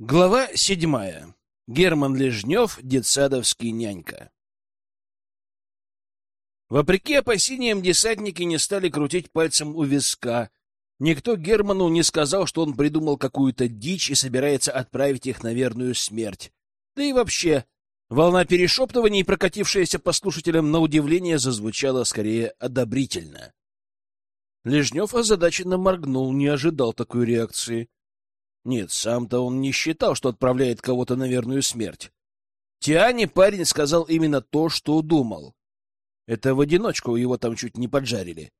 Глава седьмая. Герман Лежнев, детсадовский нянька. Вопреки опасениям, десантники не стали крутить пальцем у виска. Никто Герману не сказал, что он придумал какую-то дичь и собирается отправить их на верную смерть. Да и вообще, волна перешептываний, прокатившаяся по слушателям, на удивление зазвучала скорее одобрительно. Лежнев озадаченно моргнул, не ожидал такой реакции. Нет, сам-то он не считал, что отправляет кого-то на верную смерть. Тиане парень сказал именно то, что думал. Это в одиночку его там чуть не поджарили.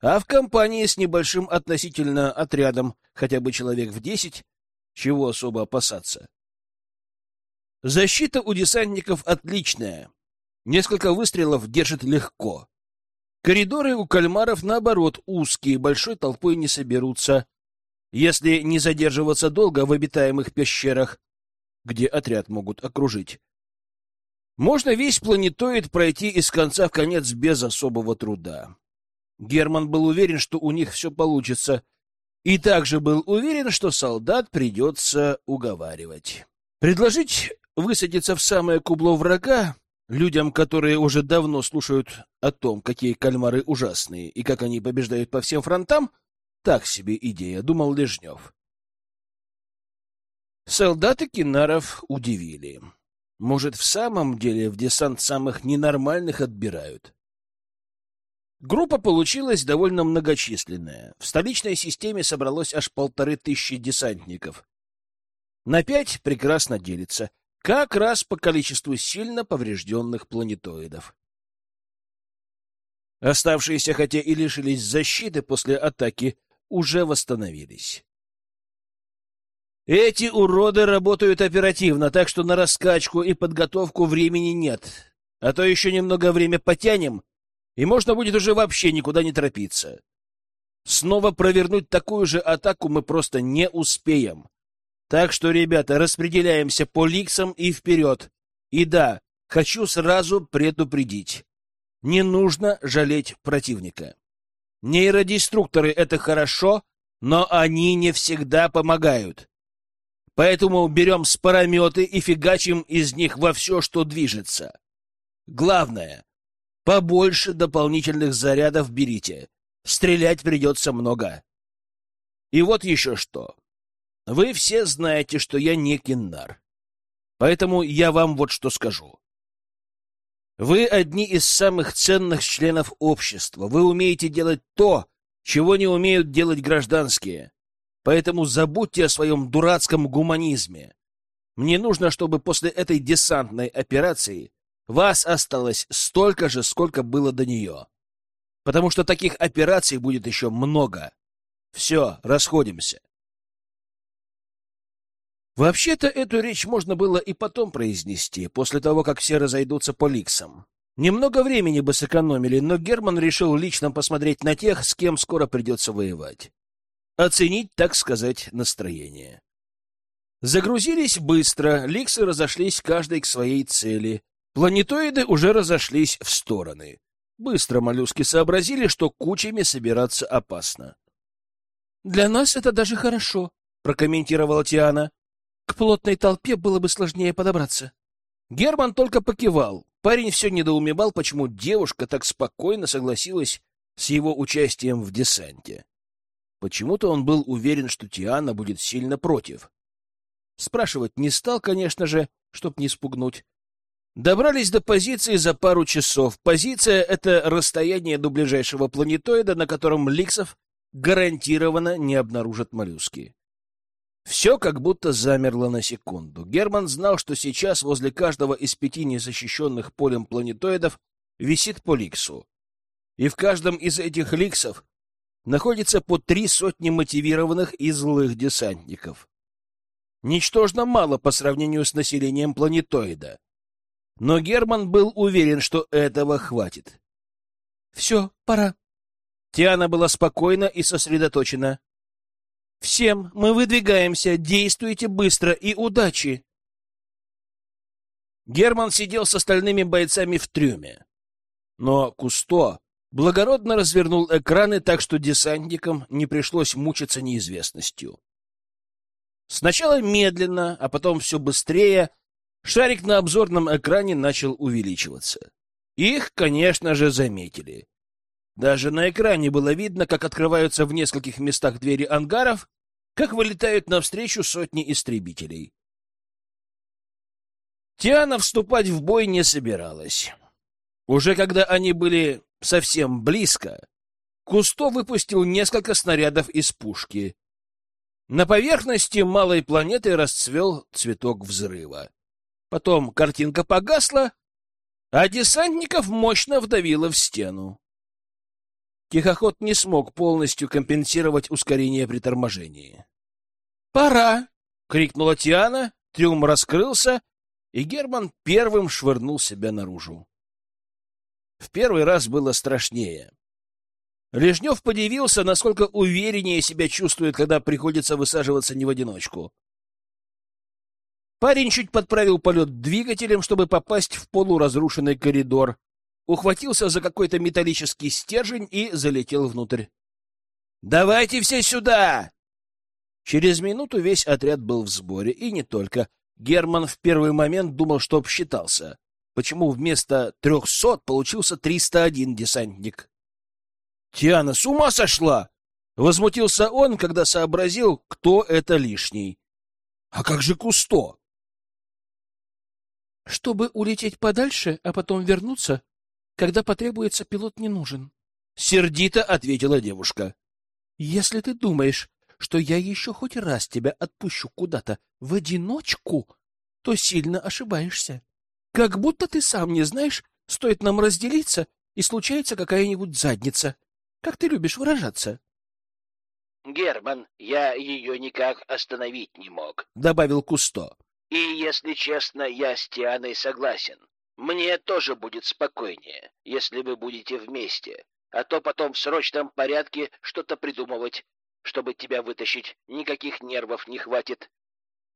А в компании с небольшим относительно отрядом, хотя бы человек в десять, чего особо опасаться. Защита у десантников отличная. Несколько выстрелов держит легко. Коридоры у кальмаров, наоборот, узкие, большой толпой не соберутся, если не задерживаться долго в обитаемых пещерах, где отряд могут окружить. Можно весь планетоид пройти из конца в конец без особого труда. Герман был уверен, что у них все получится, и также был уверен, что солдат придется уговаривать. Предложить высадиться в самое кубло врага людям, которые уже давно слушают о том, какие кальмары ужасные и как они побеждают по всем фронтам — так себе идея, думал Лежнев. Солдаты Кинаров удивили. Может, в самом деле в десант самых ненормальных отбирают? Группа получилась довольно многочисленная. В столичной системе собралось аж полторы тысячи десантников. На пять прекрасно делится, как раз по количеству сильно поврежденных планетоидов. Оставшиеся, хотя и лишились защиты после атаки, уже восстановились. Эти уроды работают оперативно, так что на раскачку и подготовку времени нет. А то еще немного время потянем, и можно будет уже вообще никуда не торопиться. Снова провернуть такую же атаку мы просто не успеем. Так что, ребята, распределяемся по ликсам и вперед. И да, хочу сразу предупредить. Не нужно жалеть противника. Нейродеструкторы — это хорошо, но они не всегда помогают. Поэтому берем спорометы и фигачим из них во все, что движется. Главное — побольше дополнительных зарядов берите. Стрелять придется много. И вот еще что. Вы все знаете, что я не киннар. Поэтому я вам вот что скажу. Вы одни из самых ценных членов общества. Вы умеете делать то, чего не умеют делать гражданские. Поэтому забудьте о своем дурацком гуманизме. Мне нужно, чтобы после этой десантной операции вас осталось столько же, сколько было до нее. Потому что таких операций будет еще много. Все, расходимся. Вообще-то эту речь можно было и потом произнести, после того, как все разойдутся по ликсам. Немного времени бы сэкономили, но Герман решил лично посмотреть на тех, с кем скоро придется воевать. Оценить, так сказать, настроение. Загрузились быстро, ликсы разошлись каждый к своей цели. Планетоиды уже разошлись в стороны. Быстро моллюски сообразили, что кучами собираться опасно. — Для нас это даже хорошо, — прокомментировала Тиана. К плотной толпе было бы сложнее подобраться. Герман только покивал. Парень все недоумевал, почему девушка так спокойно согласилась с его участием в десанте. Почему-то он был уверен, что Тиана будет сильно против. Спрашивать не стал, конечно же, чтоб не спугнуть. Добрались до позиции за пару часов. Позиция — это расстояние до ближайшего планетоида, на котором Ликсов гарантированно не обнаружат моллюски. Все как будто замерло на секунду. Герман знал, что сейчас возле каждого из пяти незащищенных полем планетоидов висит по ликсу. И в каждом из этих ликсов находится по три сотни мотивированных и злых десантников. Ничтожно мало по сравнению с населением планетоида. Но Герман был уверен, что этого хватит. «Все, пора». Тиана была спокойна и сосредоточена. Всем мы выдвигаемся, действуйте быстро и удачи. Герман сидел с остальными бойцами в трюме. Но Кусто благородно развернул экраны так, что десантникам не пришлось мучиться неизвестностью. Сначала медленно, а потом все быстрее шарик на обзорном экране начал увеличиваться. Их, конечно же, заметили. Даже на экране было видно, как открываются в нескольких местах двери ангаров, как вылетают навстречу сотни истребителей. Тиана вступать в бой не собиралась. Уже когда они были совсем близко, Кусто выпустил несколько снарядов из пушки. На поверхности малой планеты расцвел цветок взрыва. Потом картинка погасла, а десантников мощно вдавило в стену. Тихоход не смог полностью компенсировать ускорение при торможении. «Пора!» — крикнула Тиана, трюм раскрылся, и Герман первым швырнул себя наружу. В первый раз было страшнее. Лежнев подивился, насколько увереннее себя чувствует, когда приходится высаживаться не в одиночку. Парень чуть подправил полет двигателем, чтобы попасть в полуразрушенный коридор, ухватился за какой-то металлический стержень и залетел внутрь. «Давайте все сюда!» Через минуту весь отряд был в сборе, и не только. Герман в первый момент думал, что обсчитался. Почему вместо трехсот получился триста один десантник? «Тиана, с ума сошла!» Возмутился он, когда сообразил, кто это лишний. «А как же Кусто?» «Чтобы улететь подальше, а потом вернуться, когда потребуется, пилот не нужен. Сердито ответила девушка. Если ты думаешь, что я еще хоть раз тебя отпущу куда-то в одиночку, то сильно ошибаешься. Как будто ты сам не знаешь, стоит нам разделиться, и случается какая-нибудь задница. Как ты любишь выражаться? Герман, я ее никак остановить не мог, — добавил Кусто. И, если честно, я с Тианой согласен. Мне тоже будет спокойнее, если вы будете вместе, а то потом в срочном порядке что-то придумывать, чтобы тебя вытащить, никаких нервов не хватит.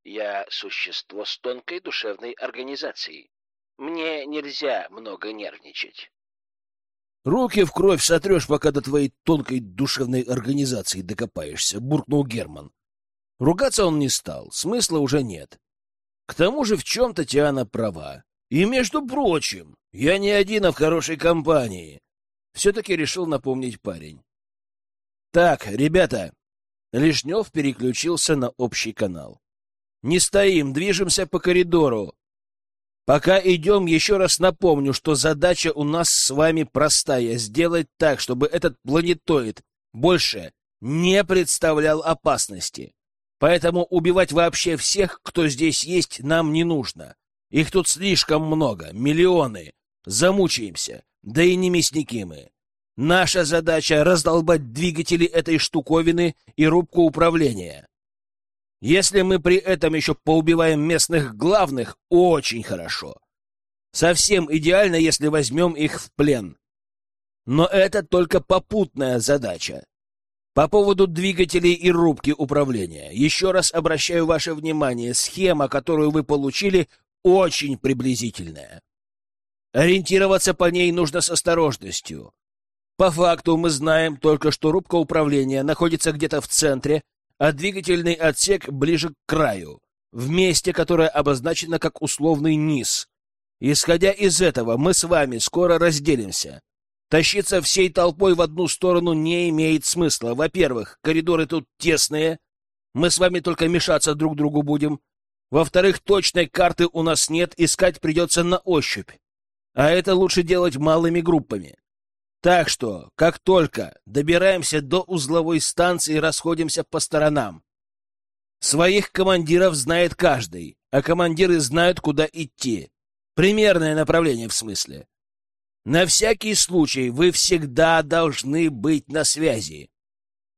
Я существо с тонкой душевной организацией. Мне нельзя много нервничать. Руки в кровь сотрешь, пока до твоей тонкой душевной организации докопаешься, буркнул Герман. Ругаться он не стал, смысла уже нет. К тому же в чем-то Тиана права. И, между прочим, я не один, а в хорошей компании. Все-таки решил напомнить парень. Так, ребята, Лишнев переключился на общий канал. Не стоим, движемся по коридору. Пока идем, еще раз напомню, что задача у нас с вами простая — сделать так, чтобы этот планетоид больше не представлял опасности. Поэтому убивать вообще всех, кто здесь есть, нам не нужно. Их тут слишком много, миллионы. Замучаемся. Да и не мясники мы. Наша задача — раздолбать двигатели этой штуковины и рубку управления. Если мы при этом еще поубиваем местных главных, очень хорошо. Совсем идеально, если возьмем их в плен. Но это только попутная задача. По поводу двигателей и рубки управления. Еще раз обращаю ваше внимание, схема, которую вы получили, очень приблизительная. Ориентироваться по ней нужно с осторожностью. По факту мы знаем только, что рубка управления находится где-то в центре, а двигательный отсек ближе к краю, в месте, которое обозначено как условный низ. Исходя из этого, мы с вами скоро разделимся. Тащиться всей толпой в одну сторону не имеет смысла. Во-первых, коридоры тут тесные, мы с вами только мешаться друг другу будем. Во-вторых, точной карты у нас нет, искать придется на ощупь. А это лучше делать малыми группами. Так что, как только добираемся до узловой станции, расходимся по сторонам. Своих командиров знает каждый, а командиры знают, куда идти. Примерное направление в смысле. На всякий случай вы всегда должны быть на связи.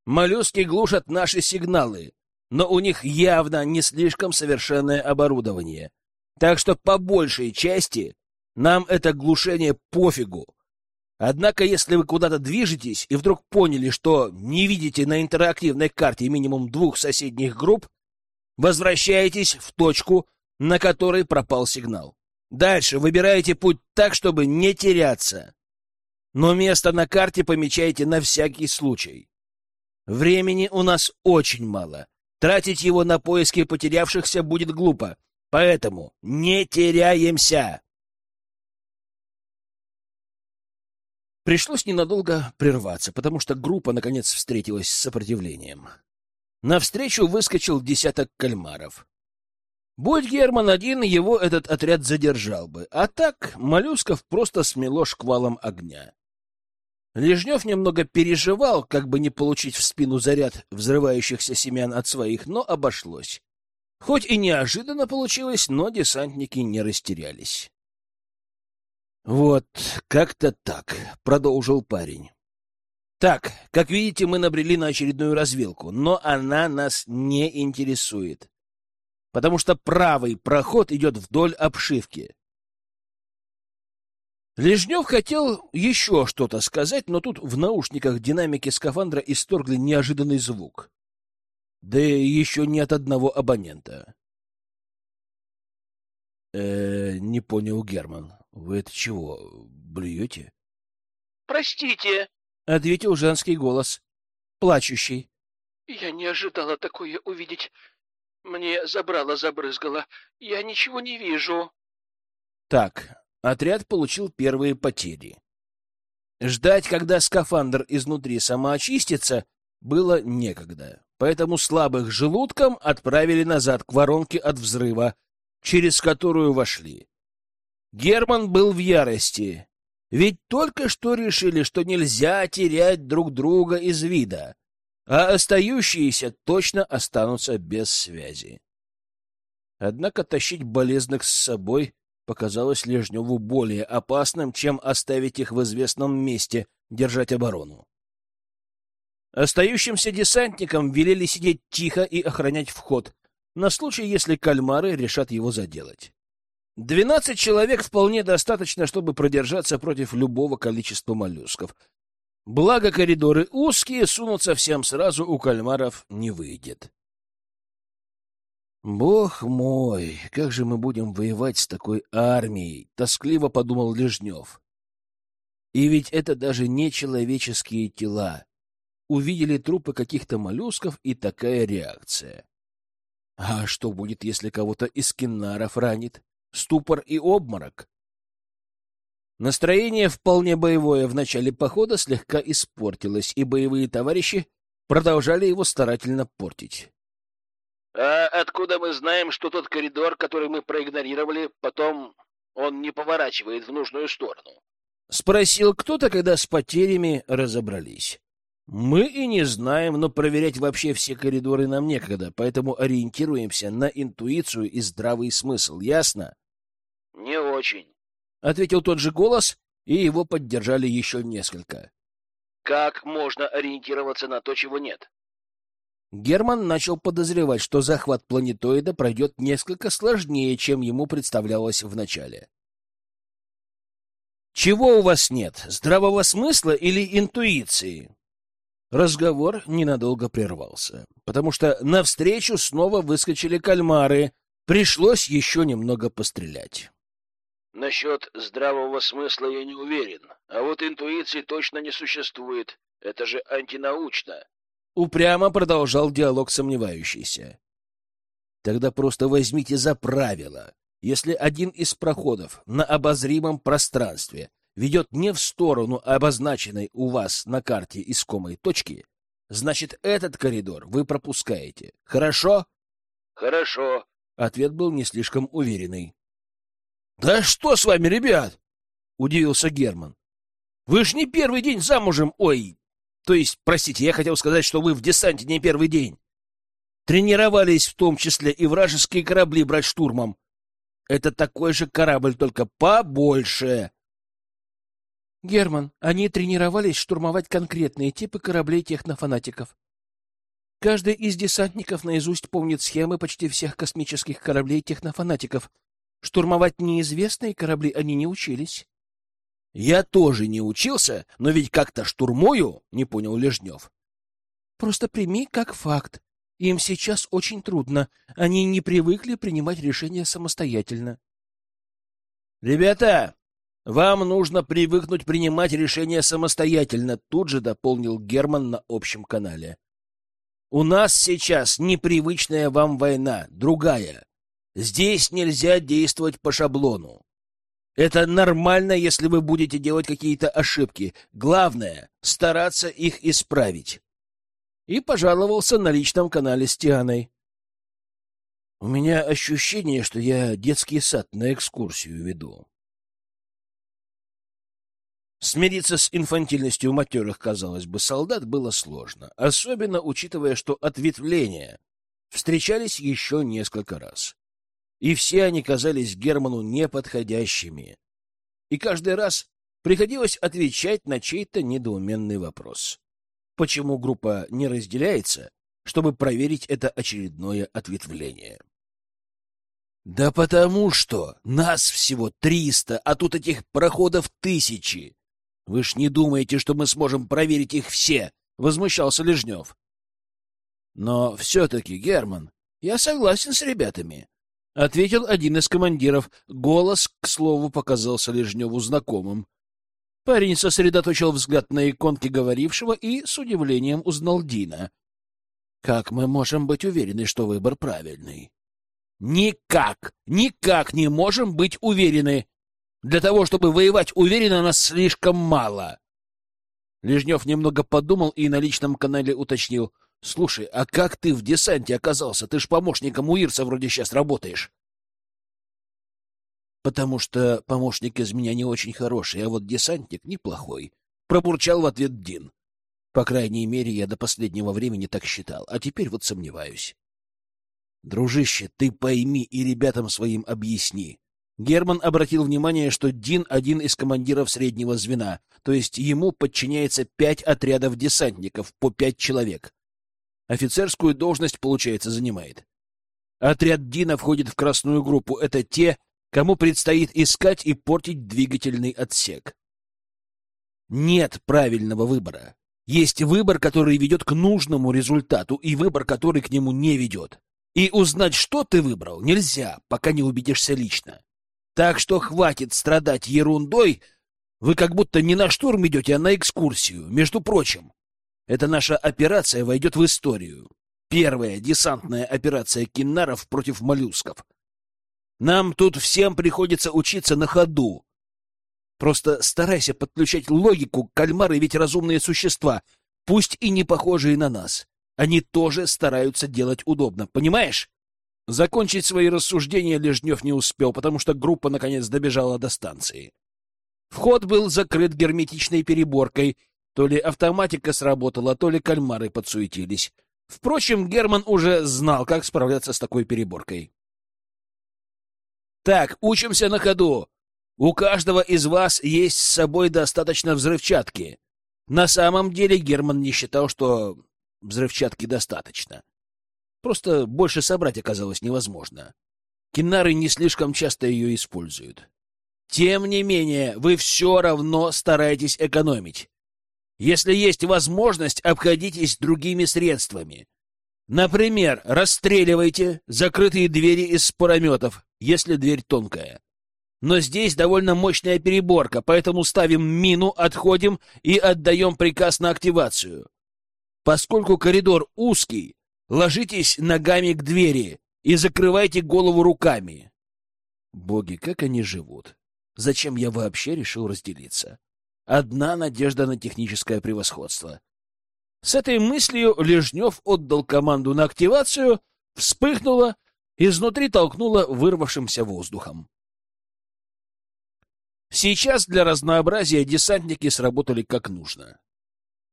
Моллюски глушат наши сигналы, но у них явно не слишком совершенное оборудование. Так что по большей части нам это глушение пофигу. Однако, если вы куда-то движетесь и вдруг поняли, что не видите на интерактивной карте минимум двух соседних групп, возвращаетесь в точку, на которой пропал сигнал. Дальше выбираете путь так, чтобы не теряться. Но место на карте помечайте на всякий случай. Времени у нас очень мало, Тратить его на поиски потерявшихся будет глупо. Поэтому не теряемся. Пришлось ненадолго прерваться, потому что группа, наконец, встретилась с сопротивлением. Навстречу выскочил десяток кальмаров. Будь Герман один, его этот отряд задержал бы, а так моллюсков просто смело шквалом огня. Лежнев немного переживал, как бы не получить в спину заряд взрывающихся семян от своих, но обошлось. Хоть и неожиданно получилось, но десантники не растерялись. «Вот, как-то так», — продолжил парень. «Так, как видите, мы набрели на очередную развилку, но она нас не интересует, потому что правый проход идет вдоль обшивки. Лежнев хотел еще что-то сказать, но тут в наушниках динамики скафандра исторгли неожиданный звук. Да еще не от одного абонента. Э, не понял Герман. Вы это чего, блюете? Простите, ответил женский голос, плачущий. Я не ожидала такое увидеть. Мне забрало забрызгало. Я ничего не вижу. Так, отряд получил первые потери. Ждать, когда скафандр изнутри самоочистится, было некогда. Поэтому слабых желудком отправили назад к воронке от взрыва, через которую вошли. Герман был в ярости. Ведь только что решили, что нельзя терять друг друга из вида, а остающиеся точно останутся без связи. Однако тащить болезных с собой показалось Лежневу более опасным, чем оставить их в известном месте, держать оборону. Остающимся десантникам велели сидеть тихо и охранять вход, на случай, если кальмары решат его заделать. Двенадцать человек вполне достаточно, чтобы продержаться против любого количества моллюсков. Благо коридоры узкие, сунуться всем сразу у кальмаров не выйдет. «Бог мой, как же мы будем воевать с такой армией?» — тоскливо подумал Лежнев. «И ведь это даже не человеческие тела. Увидели трупы каких-то моллюсков, и такая реакция. А что будет, если кого-то из киннаров ранит? Ступор и обморок?» Настроение вполне боевое в начале похода слегка испортилось, и боевые товарищи продолжали его старательно портить. А откуда мы знаем, что тот коридор, который мы проигнорировали, потом он не поворачивает в нужную сторону? Спросил кто-то, когда с потерями разобрались. Мы и не знаем, но проверять вообще все коридоры нам некогда, поэтому ориентируемся на интуицию и здравый смысл, ясно? Не очень. Ответил тот же голос, и его поддержали еще несколько. Как можно ориентироваться на то, чего нет? Герман начал подозревать, что захват планетоида пройдет несколько сложнее, чем ему представлялось вначале. «Чего у вас нет? Здравого смысла или интуиции?» Разговор ненадолго прервался, потому что навстречу снова выскочили кальмары. Пришлось еще немного пострелять. «Насчет здравого смысла я не уверен, а вот интуиции точно не существует. Это же антинаучно», Упрямо продолжал диалог сомневающийся. Тогда просто возьмите за правило. Если один из проходов на обозримом пространстве ведет не в сторону обозначенной у вас на карте искомой точки, значит, этот коридор вы пропускаете. Хорошо? Хорошо. Ответ был не слишком уверенный. Да что с вами, ребят? Удивился Герман. Вы ж не первый день замужем, ой, то есть, простите, я хотел сказать, что вы в десанте не первый день. Тренировались в том числе и вражеские корабли брать штурмом. Это такой же корабль, только побольше. Герман, они тренировались штурмовать конкретные типы кораблей технофанатиков. Каждый из десантников наизусть помнит схемы почти всех космических кораблей технофанатиков. Штурмовать неизвестные корабли они не учились. Я тоже не учился, но ведь как-то штурмую, не понял Лежнев. Просто прими как факт. Им сейчас очень трудно. Они не привыкли принимать решения самостоятельно. Ребята, вам нужно привыкнуть принимать решения самостоятельно, тут же дополнил Герман на общем канале. У нас сейчас непривычная вам война, другая. Здесь нельзя действовать по шаблону. Это нормально, если вы будете делать какие-то ошибки. Главное — стараться их исправить. И пожаловался на личном канале с Тианой. У меня ощущение, что я детский сад на экскурсию веду. Смириться с инфантильностью матерых, казалось бы, солдат было сложно, особенно учитывая, что ответвления встречались еще несколько раз. И все они казались Герману неподходящими. И каждый раз приходилось отвечать на чей-то недоуменный вопрос. Почему группа не разделяется, чтобы проверить это очередное ответвление? Да потому что нас всего триста, а тут этих проходов тысячи. Вы ж не думаете, что мы сможем проверить их все? Возмущался Лежнев. Но все-таки, Герман, я согласен с ребятами. Ответил один из командиров. Голос, к слову, показался Лежневу знакомым. Парень сосредоточил взгляд на иконке говорившего и с удивлением узнал Дина. Как мы можем быть уверены, что выбор правильный? Никак, никак не можем быть уверены. Для того, чтобы воевать уверенно, нас слишком мало. Лежнев немного подумал и на личном канале уточнил. — Слушай, а как ты в десанте оказался? Ты ж помощником у Ирса вроде сейчас работаешь. — Потому что помощник из меня не очень хороший, а вот десантник неплохой. Пробурчал в ответ Дин. По крайней мере, я до последнего времени так считал, а теперь вот сомневаюсь. Дружище, ты пойми и ребятам своим объясни. Герман обратил внимание, что Дин — один из командиров среднего звена, то есть ему подчиняется пять отрядов десантников, по пять человек. Офицерскую должность, получается, занимает. Отряд Дина входит в красную группу. Это те, кому предстоит искать и портить двигательный отсек. Нет правильного выбора. Есть выбор, который ведет к нужному результату, и выбор, который к нему не ведет. И узнать, что ты выбрал, нельзя, пока не убедишься лично. Так что хватит страдать ерундой. Вы как будто не на штурм идете, а на экскурсию. Между прочим, эта наша операция войдет в историю. Первая десантная операция киннаров против моллюсков. Нам тут всем приходится учиться на ходу. Просто старайся подключать логику, кальмары ведь разумные существа, пусть и не похожие на нас. Они тоже стараются делать удобно, понимаешь? Закончить свои рассуждения Лежнев не успел, потому что группа наконец добежала до станции. Вход был закрыт герметичной переборкой. То ли автоматика сработала, то ли кальмары подсуетились. Впрочем, Герман уже знал, как справляться с такой переборкой. «Так, учимся на ходу. У каждого из вас есть с собой достаточно взрывчатки». На самом деле Герман не считал, что взрывчатки достаточно. Просто больше собрать оказалось невозможно. Кинары не слишком часто ее используют. Тем не менее, вы все равно стараетесь экономить. Если есть возможность, обходитесь другими средствами. Например, расстреливайте закрытые двери из спорометов, если дверь тонкая. Но здесь довольно мощная переборка, поэтому ставим мину, отходим и отдаем приказ на активацию. Поскольку коридор узкий, Ложитесь ногами к двери и закрывайте голову руками. Боги, как они живут? Зачем я вообще решил разделиться? Одна надежда на техническое превосходство. С этой мыслью Лежнев отдал команду на активацию, вспыхнула, изнутри толкнула вырвавшимся воздухом. Сейчас для разнообразия десантники сработали как нужно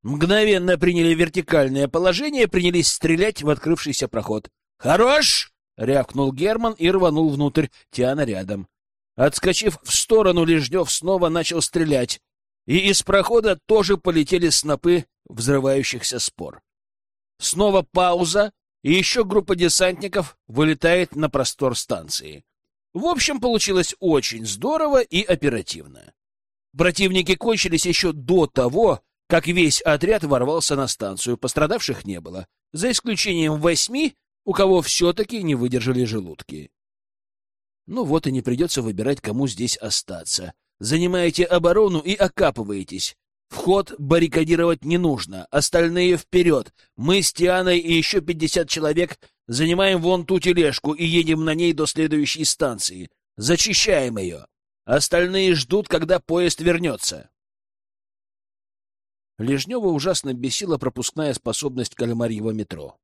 мгновенно приняли вертикальное положение, принялись стрелять в открывшийся проход. «Хорош!» — рявкнул Герман и рванул внутрь, Тиана рядом. Отскочив в сторону, Лежнев снова начал стрелять, и из прохода тоже полетели снопы взрывающихся спор. Снова пауза, и еще группа десантников вылетает на простор станции. В общем, получилось очень здорово и оперативно. Противники кончились еще до того, как весь отряд ворвался на станцию, пострадавших не было, за исключением восьми, у кого все-таки не выдержали желудки. Ну вот и не придется выбирать, кому здесь остаться. Занимаете оборону и окапываетесь. Вход баррикадировать не нужно, остальные вперед. Мы с Тианой и еще пятьдесят человек занимаем вон ту тележку и едем на ней до следующей станции. Зачищаем ее. Остальные ждут, когда поезд вернется. Лежнева ужасно бесила пропускная способность кальмарьего метро.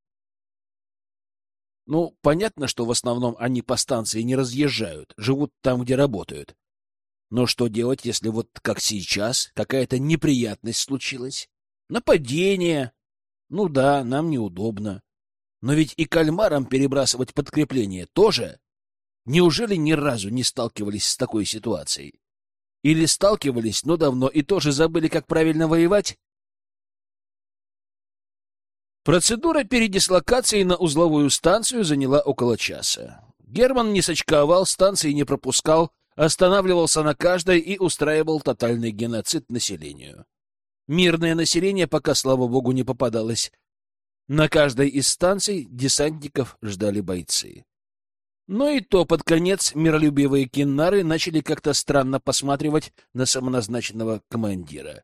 Ну, понятно, что в основном они по станции не разъезжают, живут там, где работают. Но что делать, если вот как сейчас какая-то неприятность случилась? Нападение. Ну да, нам неудобно. Но ведь и кальмарам перебрасывать подкрепление тоже. Неужели ни разу не сталкивались с такой ситуацией? Или сталкивались, но давно и тоже забыли, как правильно воевать? Процедура передислокации на узловую станцию заняла около часа. Герман не сочковал, станции не пропускал, останавливался на каждой и устраивал тотальный геноцид населению. Мирное население пока, слава богу, не попадалось. На каждой из станций десантников ждали бойцы. Но и то под конец миролюбивые киннары начали как-то странно посматривать на самоназначенного командира.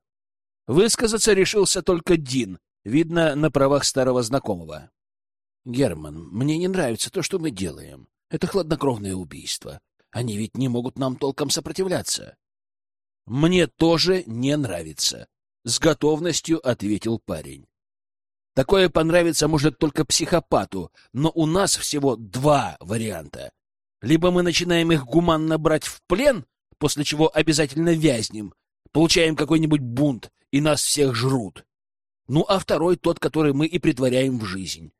Высказаться решился только Дин, видно, на правах старого знакомого. «Герман, мне не нравится то, что мы делаем. Это хладнокровное убийство. Они ведь не могут нам толком сопротивляться». «Мне тоже не нравится», — с готовностью ответил парень. Такое понравится может только психопату, но у нас всего два варианта. Либо мы начинаем их гуманно брать в плен, после чего обязательно вязнем, получаем какой-нибудь бунт, и нас всех жрут. Ну, а второй тот, который мы и притворяем в жизнь.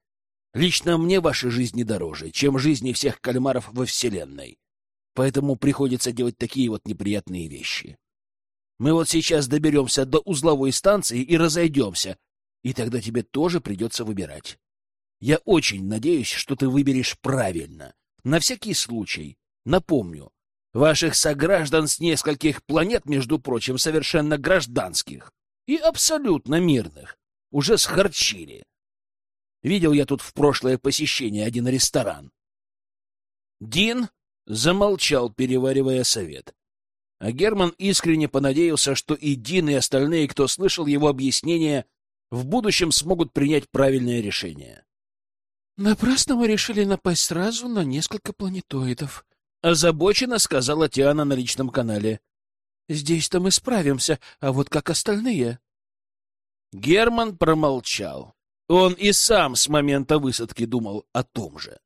Лично мне ваша жизнь не дороже, чем жизни всех кальмаров во Вселенной. Поэтому приходится делать такие вот неприятные вещи. Мы вот сейчас доберемся до узловой станции и разойдемся, и тогда тебе тоже придется выбирать. Я очень надеюсь, что ты выберешь правильно. На всякий случай. Напомню, ваших сограждан с нескольких планет, между прочим, совершенно гражданских и абсолютно мирных, уже схарчили. Видел я тут в прошлое посещение один ресторан. Дин замолчал, переваривая совет. А Герман искренне понадеялся, что и Дин, и остальные, кто слышал его объяснение, в будущем смогут принять правильное решение. «Напрасно мы решили напасть сразу на несколько планетоидов», — озабоченно сказала Тиана на личном канале. «Здесь-то мы справимся, а вот как остальные?» Герман промолчал. Он и сам с момента высадки думал о том же.